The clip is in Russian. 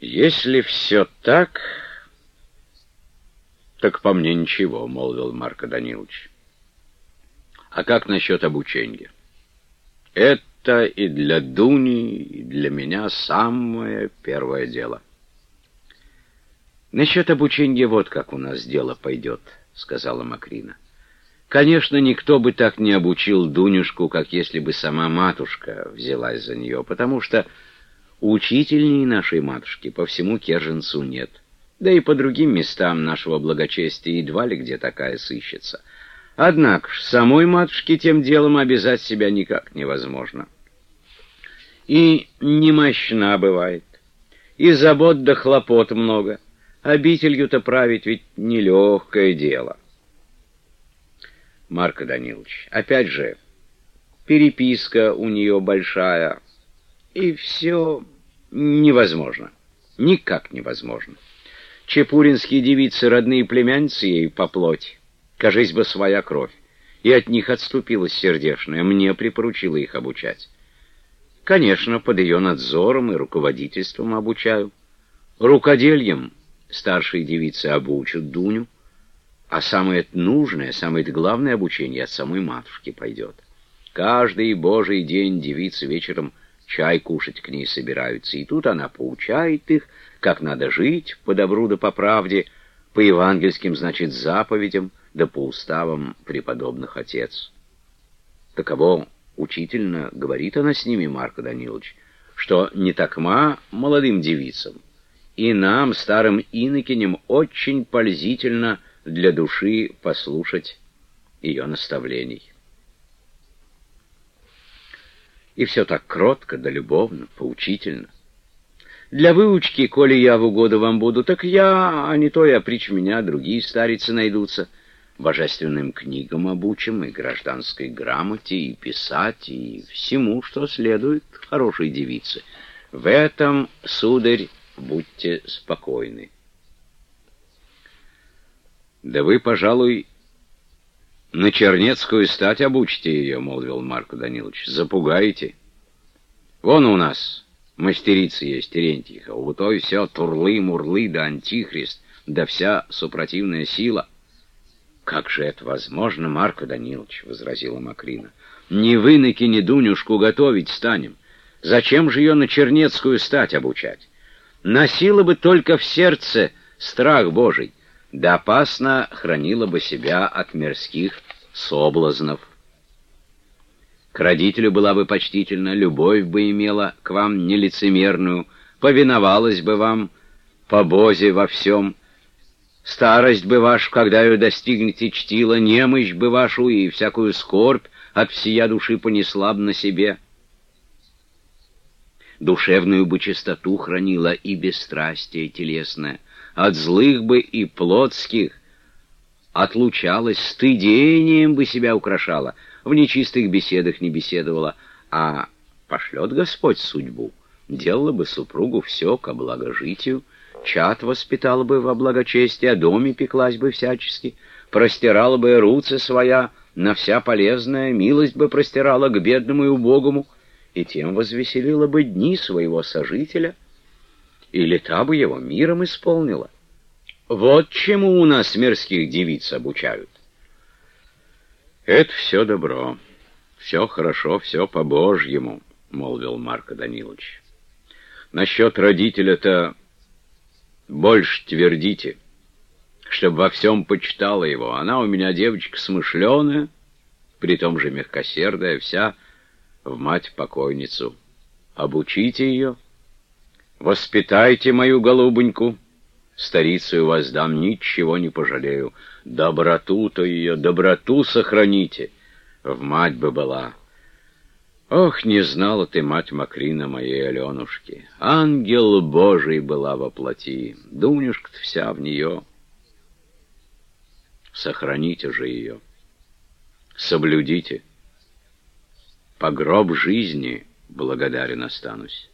Если все так, так по мне ничего, молвил Марко Данилович. А как насчет обучения? Это и для Дуни, и для меня самое первое дело. Насчет обучения вот как у нас дело пойдет, сказала Макрина. Конечно, никто бы так не обучил Дунюшку, как если бы сама матушка взялась за нее, потому что учительней нашей матушки по всему Керженцу нет. Да и по другим местам нашего благочестия едва ли где такая сыщется. Однако ж самой матушке тем делом обязать себя никак невозможно. И немощна бывает, и забот да хлопот много. Обителью-то править ведь нелегкое дело. Марко Данилович. Опять же, переписка у нее большая, и все невозможно. Никак невозможно. Чепуринские девицы, родные племянницы ей по плоти, кажись бы, своя кровь, и от них отступилась сердешная, мне припоручила их обучать. Конечно, под ее надзором и руководительством обучаю. Рукодельем старшие девицы обучат Дуню, а самое нужное, самое главное обучение от самой матушки пойдет. Каждый божий день девицы вечером чай кушать к ней собираются, и тут она поучает их, как надо жить по добру да по правде, по евангельским, значит, заповедям, да по уставам преподобных отец. Таково учительно говорит она с ними, Марко Данилович, что не такма молодым девицам, и нам, старым инокиням, очень пользительно — для души послушать ее наставлений. И все так кротко да любовно, поучительно. Для выучки, коли я в угоду вам буду, так я, а не то я прич меня, другие старицы найдутся. Божественным книгам обучим, и гражданской грамоте, и писать, и всему, что следует хорошей девице. В этом, сударь, будьте спокойны. Да вы, пожалуй, на Чернецкую стать обучите ее, молвил Марко Данилович. Запугаете. Вон у нас мастерица есть, Терентьиха. У той все турлы-мурлы да антихрист, да вся супротивная сила. Как же это возможно, Марко Данилович, возразила Макрина. Не вы на Кинедунюшку готовить станем. Зачем же ее на Чернецкую стать обучать? Носила бы только в сердце страх Божий да опасно хранила бы себя от мирских соблазнов. К родителю была бы почтительна, любовь бы имела к вам нелицемерную, повиновалась бы вам по бозе во всем, старость бы вашу, когда ее достигнете, чтила, немощь бы вашу и всякую скорбь от всея души понесла бы на себе. Душевную бы чистоту хранила и бесстрастие телесное, от злых бы и плотских, отлучалась, стыдением бы себя украшала, в нечистых беседах не беседовала, а пошлет Господь судьбу, делала бы супругу все ко благожитию, чад воспитала бы во благочестие, о доме пеклась бы всячески, простирала бы руцы своя на вся полезная, милость бы простирала к бедному и убогому, и тем возвеселила бы дни своего сожителя — и лета бы его миром исполнила. Вот чему у нас мирских девиц обучают. Это все добро, все хорошо, все по-божьему, молвил Марко Данилович. Насчет родителя-то больше твердите, чтобы во всем почитала его. Она у меня девочка смышленая, при том же мягкосердая, вся в мать-покойницу. Обучите ее — Воспитайте мою голубоньку, старицу вас ничего не пожалею. Доброту-то ее, доброту сохраните. В мать бы была. Ох, не знала ты, мать Макрина, моей Аленушки. Ангел Божий была во плоти, Дунюшка-то вся в нее. Сохраните же ее, соблюдите. По гроб жизни благодарен останусь.